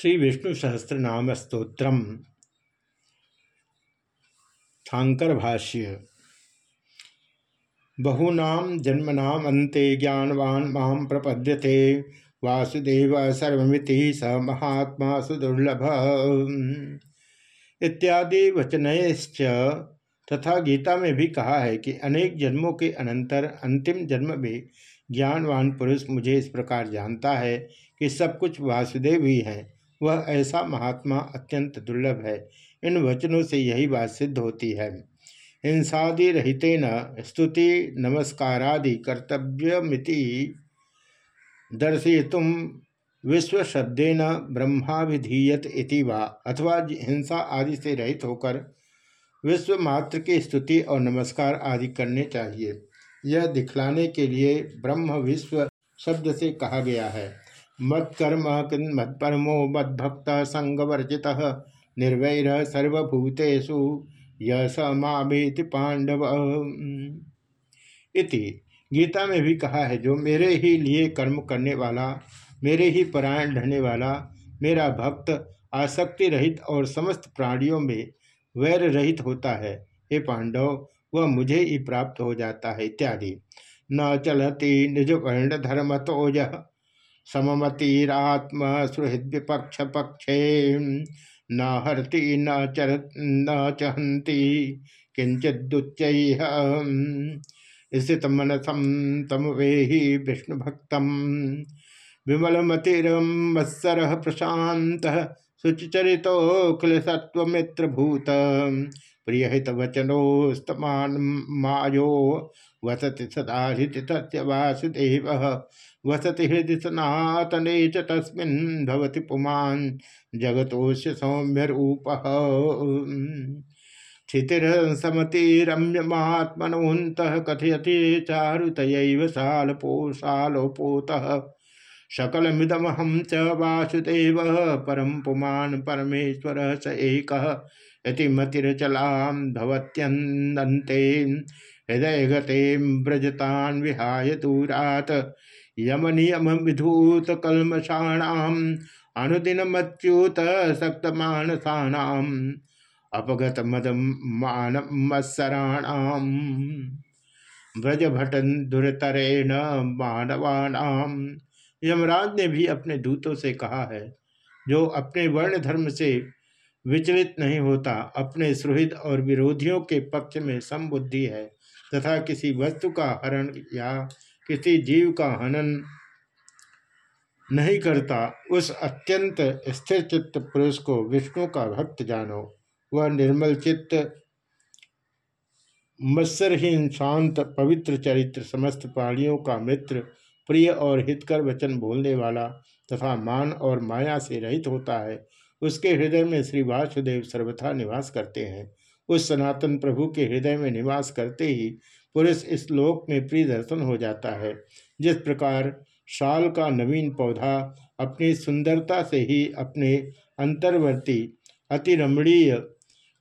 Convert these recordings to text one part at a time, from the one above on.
श्री विष्णु सहस्त्रनाम स्त्रोत्र थांकर भाष्य बहूनाम जन्मनाम अंते ज्ञानवान माम प्रपद्यते, वासुदेव सर्वमिति स महात्मा सुदुर्लभ। इत्यादि वचनश्च तथा गीता में भी कहा है कि अनेक जन्मों के अनंतर अंतिम जन्म में ज्ञानवान पुरुष मुझे इस प्रकार जानता है कि सब कुछ वासुदेव ही है। वह ऐसा महात्मा अत्यंत दुर्लभ है। इन वचनों से यही बात सिद्ध होती है। हिंसादि रहित न स्तुति नमस्कारादि कर्तव्यमिति दर्शयितुम विश्व शब्देन ब्रह्माभिधीयत इति वा। अथवा हिंसा आदि से रहित होकर विश्व मात्र की स्तुति और नमस्कार आदि करने चाहिए। यह दिखलाने के लिए ब्रह्म विश्व शब्द से कहा गया है। मत्कर्म मत्परमो मद्भक्त संगवर्जित निर्वैर सर्वभूतेषु य मामेति पांडव इति गीता में भी कहा है, जो मेरे ही लिए कर्म करने वाला, मेरे ही परायण रहने वाला, मेरा भक्त आसक्ति रहित और समस्त प्राणियों में वैर रहित होता है, हे पांडव, वह मुझे ही प्राप्त हो जाता है, इत्यादि। न चलती निज वर्ण धर्म तो यह सममतिरात्म सुहृद विपक्ष पक्षे न हरती न चर, न चहंती किंचिदुच्च स्थित मनसम तम वे ही विष्णु भक्तम विमलमतिरमत्सर प्रशांत सत्वमित्रभूत प्रियहित वचनोस्तमान मायो, वसति सदा हृति तस्य वासुदेव। वसति हृदय सनातने च तस्मिन् भवति पुमान् जगतोस्य सौम्य रूप क्षितिरसमतिरम्यमात्मनोऽन्तः कथयति चारुतयैव सालपो सालोपोतः सकलमिदमहं च वासुदेव परम पुमान् परमेश्वरः स एकः। भवत्यन्दन्ते हृदय गते व्रजतान् विहाय यम नियम विधूत कलमषाणाम अनुदिन मच्युत सक्त मानसाणाम अपगत मद मान मत्सराणाम व्रज भटन दुरतरेण मानवानाम यमराज ने भी अपने दूतों से कहा है, जो अपने वर्ण धर्म से विचलित नहीं होता, अपने सुहृद और विरोधियों के पक्ष में समबुद्धि है, तथा किसी वस्तु का हरण या किसी जीव का हनन नहीं करता, उस अत्यंत स्थिर चित्त पुरुष को विष्णु का भक्त जानो। वह निर्मल चित्त, मत्सरहीन, शांत, पवित्र चरित्र समस्त प्राणियों का मित्र, प्रिय और हितकर वचन बोलने वाला तथा मान और माया से रहित होता है। उसके हृदय में श्री वासुदेव सर्वथा निवास करते हैं। उस सनातन प्रभु के हृदय में निवास करते ही पुरुष इस लोक में प्रिय दर्शन हो जाता है। जिस प्रकार शाल का नवीन पौधा अपनी सुंदरता से ही अपने अंतर्वर्ती अति रमणीय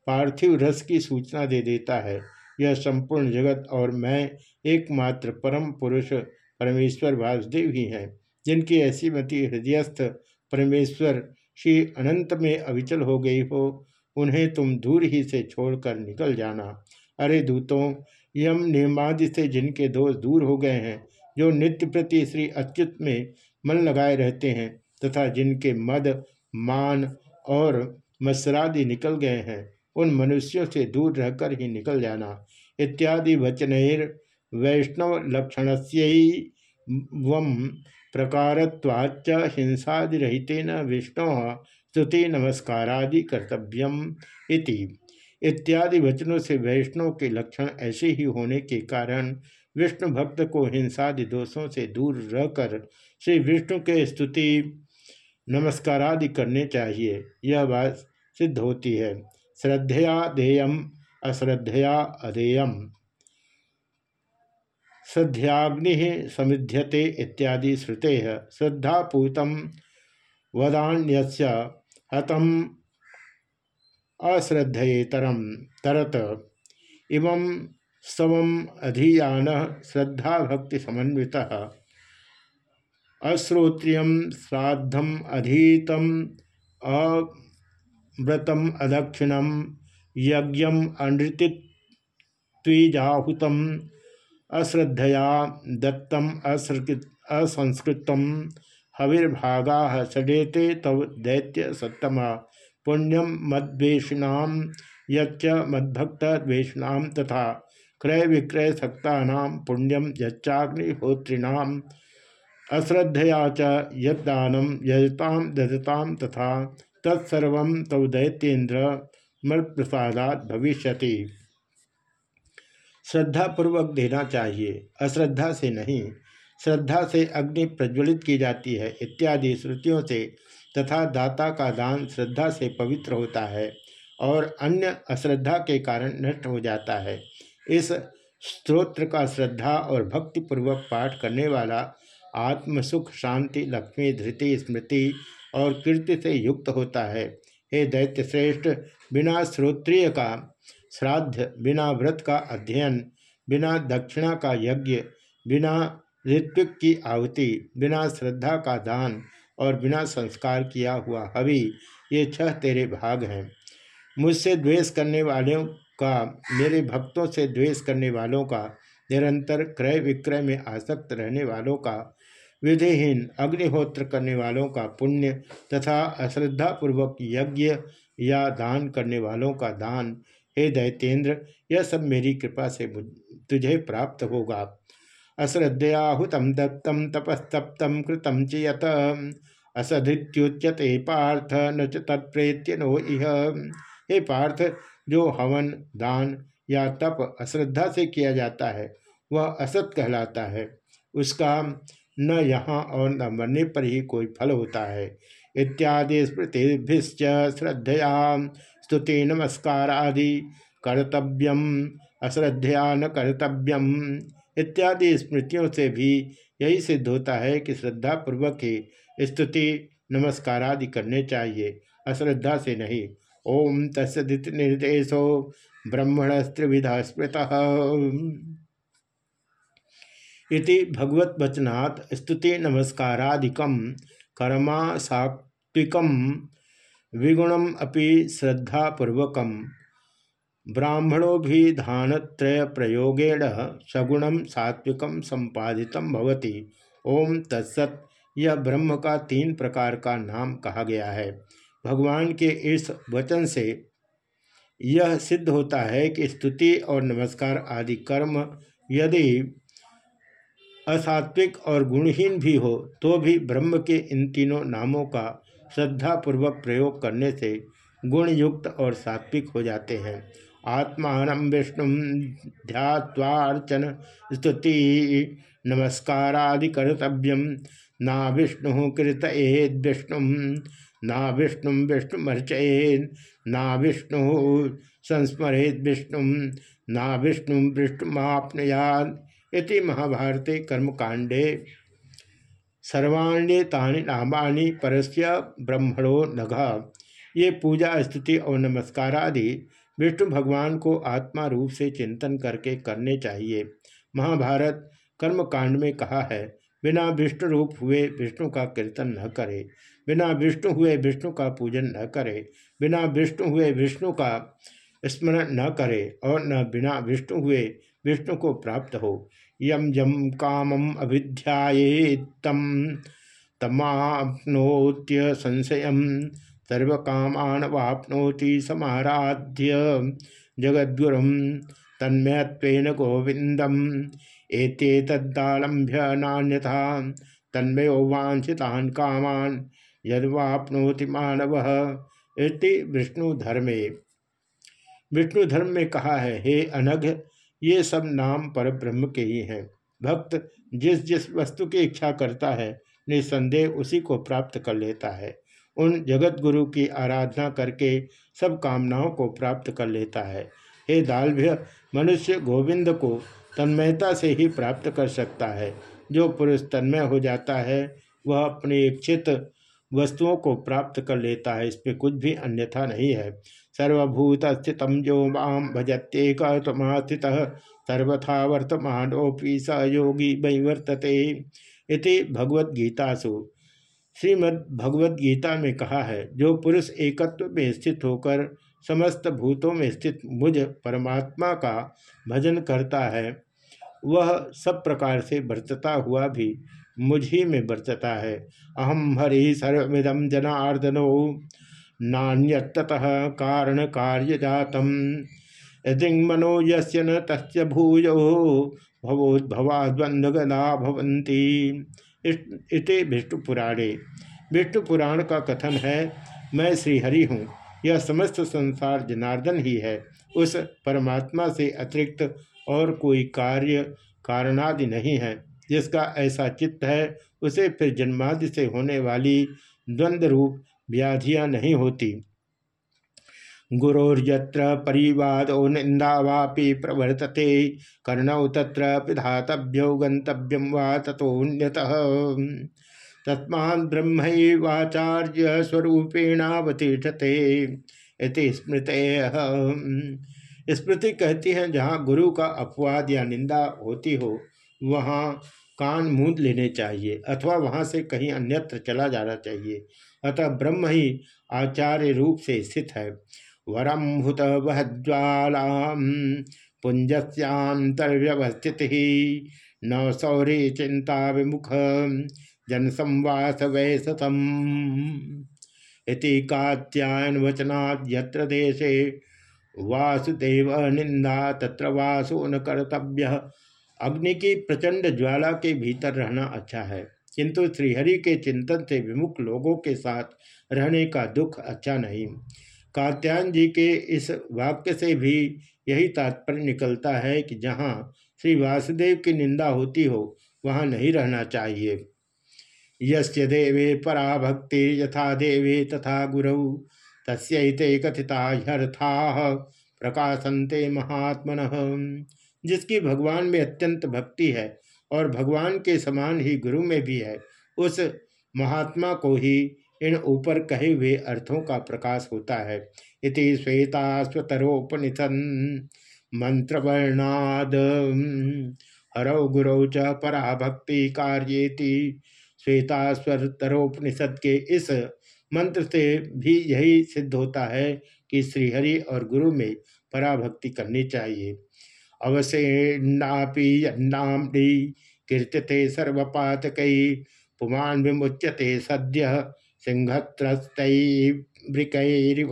पार्थिव रस की सूचना दे देता है। यह संपूर्ण जगत और मैं एकमात्र परम पुरुष परमेश्वर वासुदेव ही हैं, जिनकी ऐसी मति हृदयस्थ परमेश्वर श्री अनंत में अविचल हो गई हो, उन्हें तुम दूर ही से छोड़कर निकल जाना। अरे दूतों यम नियमादि से जिनके दोष दूर हो गए हैं, जो नित्य प्रति श्री अच्युत में मन लगाए रहते हैं तथा जिनके मद, मान और मत्सरादि निकल गए हैं, उन मनुष्यों से दूर रहकर ही निकल जाना। इत्यादि वचनैर वैष्णव लक्षण से प्रकारवाच्च हिंसादिहितेन विष्णु स्तुति नमस्कारादि कर्तव्यम इति। इत्यादि वचनों से वैष्णव के लक्षण ऐसे ही होने के कारण विष्णु भक्त को हिंसादि दोषों से दूर रहकर श्री विष्णु के स्तुति, नमस्कारादि करने चाहिए। यह बात सिद्ध होती है। श्रद्धया देयम, अश्रद्धया अधेयम श्रद्धाग्नि समिध्यते इत्यादि श्रुते। श्रद्धापूत वदान्य हतम अश्रद्धेतरम तरत। इमं स्तवम अधीयान श्रद्धा भक्ति समन्वित अश्रोत्रिय श्राद्धम अधीतम अव्रतम अदक्षिणम यज्ञ अनृतिजाहुत अश्रद्धया दत्तम असंस्कृत। हविर्भागा षडेते तव दैत्य सत्तम। पुण्यम मद्वेषिणा, यच्च मद्भक्तद्वेषिणां तथा क्रय विक्रय सक्ता पुण्यम यच्चाग्निहोत्रिणाम, अश्रद्धया च यदानम यजताम तथा तत्सर्व तव दैत्येन्द्र मृप्रसादात भविष्यति। श्रद्धापूर्वक देना चाहिए, अश्रद्धा से नहीं, श्रद्धा से अग्नि प्रज्वलित की जाती है, इत्यादि श्रुतियों से तथा दाता का दान श्रद्धा से पवित्र होता है और अन्य अश्रद्धा के कारण नष्ट हो जाता है। इस स्त्रोत्र का श्रद्धा और भक्तिपूर्वक पाठ करने वाला आत्म सुख, शांति, लक्ष्मी, धृति, स्मृति और कीर्ति से युक्त होता है। हे दैत्य श्रेष्ठ बिना श्रोत्रिय का श्राद्ध, बिना व्रत का अध्ययन, बिना दक्षिणा का यज्ञ, बिना ऋत्विक की आहुति, बिना श्रद्धा का दान और बिना संस्कार किया हुआ हवि, ये छह तेरे भाग हैं। मुझसे द्वेष करने वालों का, मेरे भक्तों से द्वेष करने वालों का, निरंतर क्रय विक्रय में आसक्त रहने वालों का विधिहीन अग्निहोत्र करने वालों का पुण्य तथा अश्रद्धापूर्वक यज्ञ या दान करने वालों का दान। हे दैतेंद्र, यह सब मेरी कृपा से तुझे प्राप्त होगा। अश्रद्धयाहुतम दत्तम तपस्तप्तम कृतम चयत असधित्युच्यते पार्थ, न तत्प्रेत्य नो इह। हे पार्थ, जो हवन, दान या तप अश्रद्धा से किया जाता है, वह असत कहलाता है। उसका न यहाँ और न मरने पर ही कोई फल होता है। इत्यादि स्मृतिभिश्च श्रद्धया स्तुति नमस्कार आदि कर्तव्यम, अश्रद्धया न कर्तव्यम। इत्यादि स्मृतियों से भी यही सिद्ध होता है कि श्रद्धा पूर्वक ही स्तुति नमस्कार आदि करने चाहिए, अश्रद्धा से नहीं। ओम तस्दित निर्देशो ब्रह्मण त्रिविधा स्मृत इति भगवत वचनात् स्तुति नमस्कारादिकम कर्मा सात्विकम विगुणम अपि श्रद्धापूर्वक ब्राह्मणों भी त्रय प्रयोगेण सगुणम सात्विकम संपादित भवति। ओम तत्सत, यह ब्रह्म का तीन प्रकार का नाम कहा गया है। भगवान के इस वचन से यह सिद्ध होता है कि स्तुति और नमस्कार आदि कर्म यदि असात्विक और गुणहीन भी हो तो भी ब्रह्म के इन तीनों नामों का श्रद्धापूर्वक प्रयोग करने से गुणयुक्त और सात्विक हो जाते हैं। आत्मान विष्णु ध्यात्वार्चन स्तुति। नमस्कारादि कर्तव्यम ना विष्णु कृत एद विष्णु। ना विष्णु विष्णुमर्चयेद ना विष्णु संस्मरेत विष्णु। ना विष्णु विष्णुमापनयाद इति महाभारते कर्मकांडे सर्वाण्य तानि नामानि परस्य ब्रह्मणो नघ ये पूजा, स्तुति और नमस्कार आदि विष्णु भगवान को आत्मा रूप से चिंतन करके करने चाहिए। महाभारत कर्मकांड में कहा है, बिना विष्णु रूप हुए विष्णु का कीर्तन न करे। बिना विष्णु हुए विष्णु का पूजन न करे। बिना विष्णु हुए विष्णु का स्मरण न करे और न बिना विष्णु हुए विष्णु को प्राप्त हो। यम यम कामम अभिध्याये तम तमाप्नोत्य संशय सर्वकामान समाराध्य जगद्गुरु तन्मयत्वेन गोविंदम एते तदालंभ्य नान्यथा तन्मयो वांछितान कामान यदवाप्नोति मानव इति विष्णु धर्मे विष्णु धर्म में कहा है, हे अनघ, ये सब नाम पर ब्रह्म के ही हैं। भक्त जिस जिस वस्तु की इच्छा करता है, निसंदेह उसी को प्राप्त कर लेता है। उन जगत गुरु की आराधना करके सब कामनाओं को प्राप्त कर लेता है। हे दालभ्य, मनुष्य गोविंद को तन्मयता से ही प्राप्त कर सकता है। जो पुरुष तन्मय हो जाता है, वह अपने इच्छित वस्तुओं को प्राप्त कर लेता है। इसमें कुछ भी अन्यथा नहीं है। सर्वभूत स्थित जो माम भजत्येक तमास्थित सर्वथा वर्तमानोपि स योगी वै वर्तते इति भगवद्गीतासु। श्रीमद् भगवद गीता में कहा है, जो पुरुष एकत्व में स्थित होकर समस्त भूतों में स्थित मुझ परमात्मा का भजन करता है, वह सब प्रकार से वर्तता हुआ भी मुझ ही में वर्तता है। अहम हरि सर्विदम जनार्दनो नान्यतः कारण कार्य जातम यदि मनो यस्य न तस्य भूयो भवोद्भवा द्वंद्वगदा भवंती इति विष्णु पुराणे। विष्णु पुराण का कथन है, मैं श्रीहरि हूँ। यह समस्त संसार जनार्दन ही है। उस परमात्मा से अतिरिक्त और कोई कार्य कारणादि नहीं है। जिसका ऐसा चित्त है, उसे फिर जन्मादि से होने वाली द्वंद्व रूप व्याधियाँ नहीं होती। गुरोर्यत्र परिवादो निंदा वापि प्रवर्तते। कर्णौ तत्र पिधातभ्यो गंतव्यम वा तथोन्यतः तस्मा ब्रह्मवाचार्य स्वरूपेणावतिष्ठते स्मृत। स्मृति कहती है, जहाँ गुरु का अपवाद या निंदा होती हो, वहाँ कान मूंद लेने चाहिए, अथवा वहाँ से कहीं अन्यत्र चला जाना चाहिए। अतः ब्रह्म ही आचार्य रूप से स्थित है। वरम हुत वह ज्वाला पुंजस्यांतर्व्यवस्थित ही न सौरी चिंता विमुख जन संवास वैसतम इति कात्यायन वचनात् यत्र देशे वासुदेव निंदा तत्र वासो न कर्तव्य अग्नि की प्रचंड ज्वाला के भीतर रहना अच्छा है, किंतु श्रीहरि के चिंतन से विमुख लोगों के साथ रहने का दुख अच्छा नहीं। कात्यायन जी के इस वाक्य से भी यही तात्पर्य निकलता है कि जहाँ श्री वासुदेव की निंदा होती हो, वहाँ नहीं रहना चाहिए। यस्य देवे परा भक्ति यथा देवे तथा गुरु तस्ते कथिता ह्यर्था प्रकाशनते महात्मन। जिसकी भगवान में अत्यंत भक्ति है और भगवान के समान ही गुरु में भी है, उस महात्मा को ही इन ऊपर कहे हुए अर्थों का प्रकाश होता है। इति श्वेता स्वतरोपनिषद मंत्रवर्णाद हरौ गुरौ च परा भक्ति कार्येति श्वेतास्वतरोपनिषद के इस मंत्र से भी यही सिद्ध होता है कि श्रीहरि और गुरु में पराभक्ति करनी चाहिए। अवसेन्नापि यन्नाम्नि कीर्त्यते सर्वपातक, पुमान विमुच्यते सद्य सिंहत्रस्तैवृकैरिव।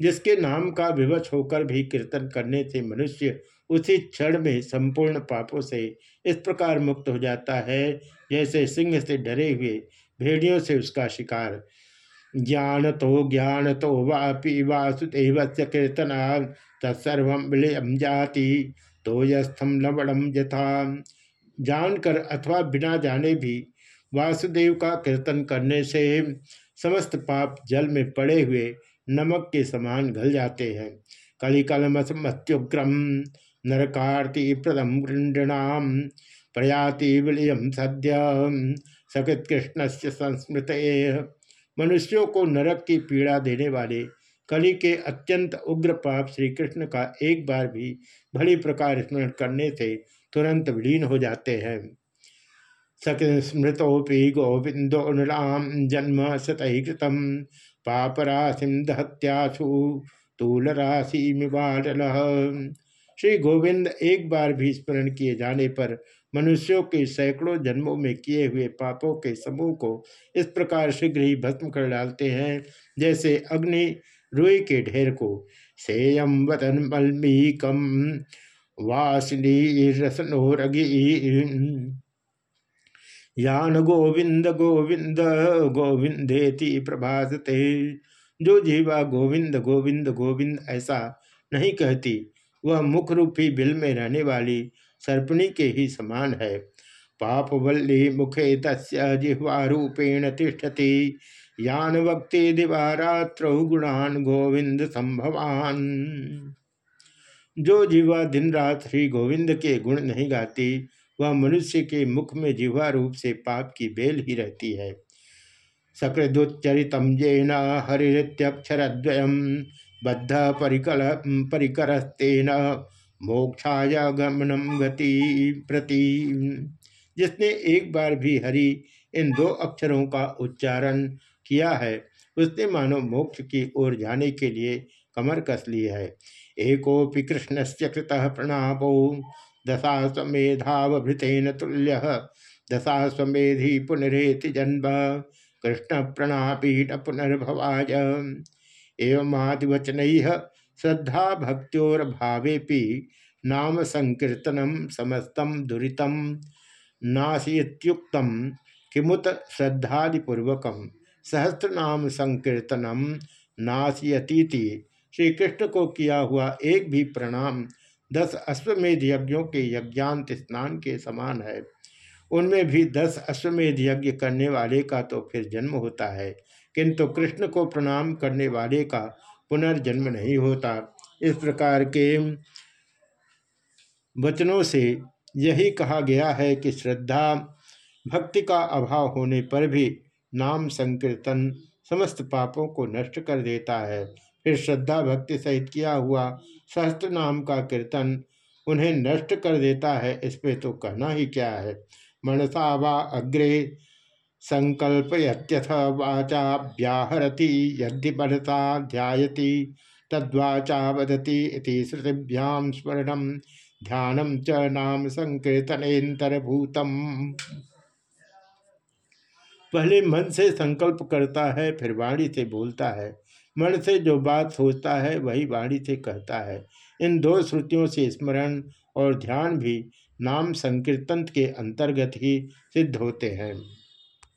जिसके नाम का विवश होकर भी कीर्तन करने से मनुष्य उसी क्षण में संपूर्ण पापों से इस प्रकार मुक्त हो जाता है, जैसे सिंह से डरे हुए भेड़ियों से उसका शिकार। ज्ञान तो ज्ञान तो वापि वासुदेव से कीर्तना तत्सर्व विलयम जाति तो यस्थम लवणम यथा। जानकर अथवा बिना जाने भी वासुदेव का कीर्तन करने से समस्त पाप जल में पड़े हुए नमक के समान घल जाते हैं। कलिकलमत्युग्रम नरकार्ति प्रदम गृणाम प्रयाति विलियम सद्य सकृत कृष्ण से संस्मृत मनुष्यों को नरक की पीड़ा देने वाले कली के अत्यंत उग्र पाप श्री कृष्ण का एक बार भी भली प्रकार स्मरण करने से तुरंत विलीन हो जाते हैं। स्मृतोपि गोविंदो नृणाम जन्म सतहीकृतम पापराशिम दहत्यासु तूल राशि श्री गोविंद एक बार भी स्मरण किए जाने पर मनुष्यों के सैकड़ों जन्मों में किए हुए पापों के समूह को इस प्रकार शीघ्र ही भस्म कर डालते हैं, जैसे अग्नि रुई के ढेर को। सेयम वतन मलमीकम वासनी रसनोरगी यान गोविंद गोविंद गोविंदेति प्रभासते। जो जीवा गोविंद गोविंद गोविंद ऐसा नहीं कहती, वह मुख रूपी बिल में रहने वाली सर्पणी के ही समान है। पापवल्ली मुखे तस् तिष्ठति। यान वक्ति दिवारात्र गुणान गोविंद संभवान। जो जीवा दिन रात श्री गोविंद के गुण नहीं गाती वह मनुष्य के मुख में जिह्वा रूप से पाप की बेल ही रहती है। सकृदुच्चरित येन हरित्यक्षरद्वयम बद्ध परिकल, परिकरस्तेन मोक्षाय गमनम गति प्रति। जिसने एक बार भी हरि इन दो अक्षरों का उच्चारण किया है, उसने मानो मोक्ष की ओर जाने के लिए कमर कस ली है। एकोपि कृष्ण से कृत प्रणापो। दशाश्वेधावभृतेन तुल्य दशाश्वेधि पुनरेति जन्म। कृष्ण प्रणापीठ पुनर्भवाय एवं आदिवचन श्रद्धा भक्त्योर्भावेपि नाम संकीर्तनम समस्तम दुरीतम नाशियुक्त किमुत श्रद्धादिपूर्वक सहस्रनाम संकीर्तनम नाशयतीति श्री कृष्ण को किया हुआ एक भी प्रणाम दस अश्वमेध यज्ञों के यज्ञांत स्नान के समान है। उनमें भी दस अश्वमेध यज्ञ करने वाले का तो फिर जन्म होता है, किंतु कृष्ण को प्रणाम करने वाले का पुनर्जन्म नहीं होता। इस प्रकार के वचनों से यही कहा गया है कि श्रद्धा, भक्ति का अभाव होने पर भी नाम संकीर्तन समस्त पापों को नष्ट कर देता है। फिर श्रद्धा, भक्ति सहित किया हुआ सहस्त्र नाम का कीर्तन उन्हें नष्ट कर देता है इस पे तो कहना ही क्या है? मनसा वा अग्रे संकल्प यथ वाचा व्याहरती, यदि मनसा ध्यायती तद्वाचा वदती श्रुतिभ्याम स्मरणम ध्यानम च नाम संकीर्तनेतरभूतम पहले मन से संकल्प करता है, फिर वाणी से बोलता है। मन से जो बात सोचता है, वही वाणी से कहता है। इन दो श्रुतियों से स्मरण और ध्यान भी नाम संकीर्तन के अंतर्गत ही सिद्ध होते हैं।